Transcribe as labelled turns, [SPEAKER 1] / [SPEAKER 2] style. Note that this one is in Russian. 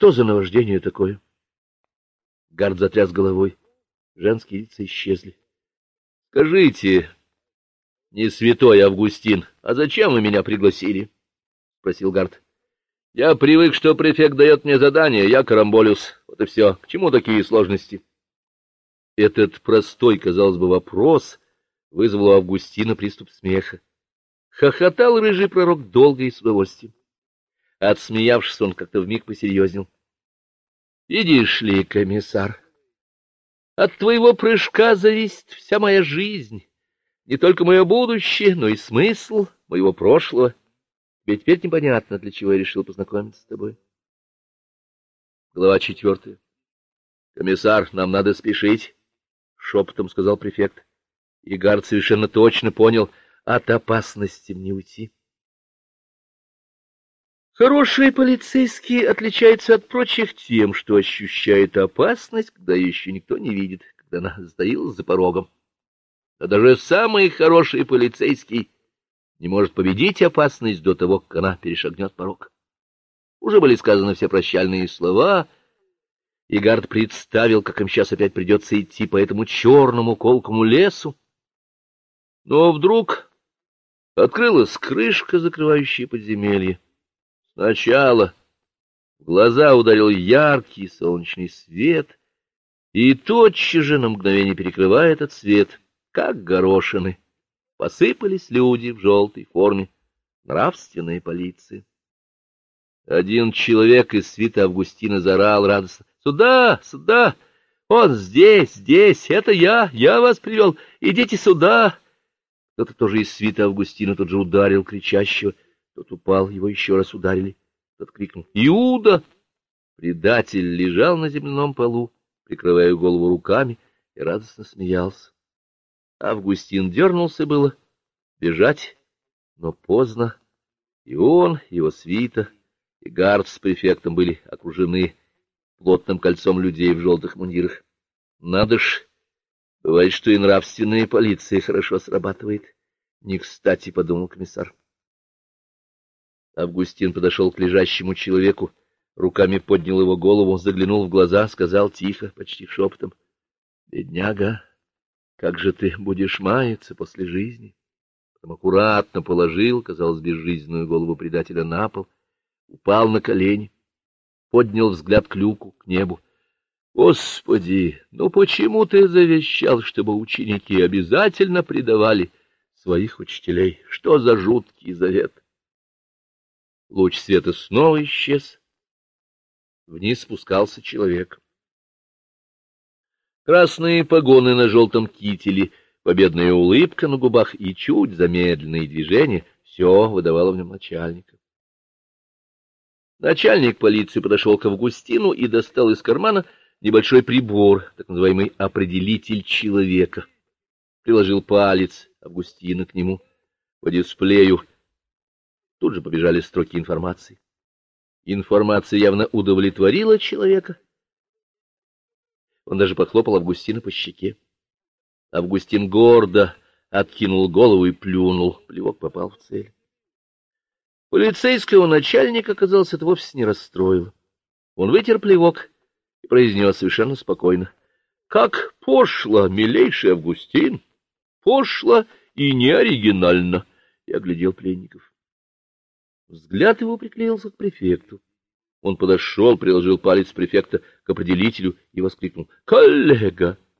[SPEAKER 1] Что за наваждение такое? Гард затряс головой. Женские лица исчезли. — Скажите, не святой Августин, а зачем вы меня пригласили? — спросил Гард. — Я привык, что префект дает мне задание, я карамболюс. Вот и все. К чему такие сложности? Этот простой, казалось бы, вопрос вызвал у Августина приступ смеха. Хохотал рыжий пророк долго и с удовольствием. Отсмеявшись, он как-то вмиг посерьезнел. — Видишь ли, комиссар, от твоего прыжка зависит вся моя жизнь, не только мое будущее, но и смысл моего прошлого. Ведь теперь непонятно, для чего я решил познакомиться с тобой. Глава четвертая. — Комиссар, нам надо спешить, — шепотом сказал префект. И Гард совершенно точно понял, от опасности мне уйти. Хорошие полицейские отличаются от прочих тем, что ощущают опасность, когда еще никто не видит, когда она затаилась за порогом. Но даже самый хороший полицейский не может победить опасность до того, как она перешагнет порог. Уже были сказаны все прощальные слова, и Гард представил, как им сейчас опять придется идти по этому черному колкому лесу. Но вдруг открылась крышка, закрывающая подземелье. Сначала в глаза ударил яркий солнечный свет, и тотчас же на мгновение перекрывая этот свет, как горошины, посыпались люди в желтой форме, нравственная полиция. Один человек из свита Августина заорал радостно. — Сюда, сюда! Он здесь, здесь! Это я! Я вас привел! Идите сюда! Кто-то тоже из свита Августина тут же ударил кричащего. Тот упал, его еще раз ударили. Тот крикнул «Иуда!». Предатель лежал на земляном полу, прикрывая голову руками, и радостно смеялся. Августин дернулся было бежать, но поздно. И он, его свита, и гард с префектом были окружены плотным кольцом людей в желтых мундирах. Надо ж, бывает, что и нравственная полиция хорошо срабатывает. Не кстати, — подумал комиссар. Августин подошел к лежащему человеку, руками поднял его голову, заглянул в глаза, сказал тихо, почти шепотом, — Бедняга, как же ты будешь маяться после жизни? Потом аккуратно положил, казалось, безжизненную голову предателя на пол, упал на колени, поднял взгляд к люку, к небу. — Господи, ну почему ты завещал, чтобы ученики обязательно предавали своих учителей? Что за жуткий завет? Луч света снова исчез. Вниз спускался человек. Красные погоны на желтом кителе, победная улыбка на губах и чуть замедленные движения — все выдавало в нем начальника. Начальник полиции подошел к Августину и достал из кармана небольшой прибор, так называемый определитель человека. Приложил палец Августина к нему. По дисплею Тут же побежали строки информации. Информация явно удовлетворила человека. Он даже похлопал Августина по щеке. Августин гордо откинул голову и плюнул. Плевок попал в цель. Полицейского начальника, казалось, это вовсе не расстроило. Он вытер плевок и произнес совершенно спокойно. — Как пошло, милейший Августин! Пошло и неоригинально! И оглядел пленников. Взгляд его приклеился к префекту. Он подошел, приложил палец префекта к определителю и воскликнул. — Коллега!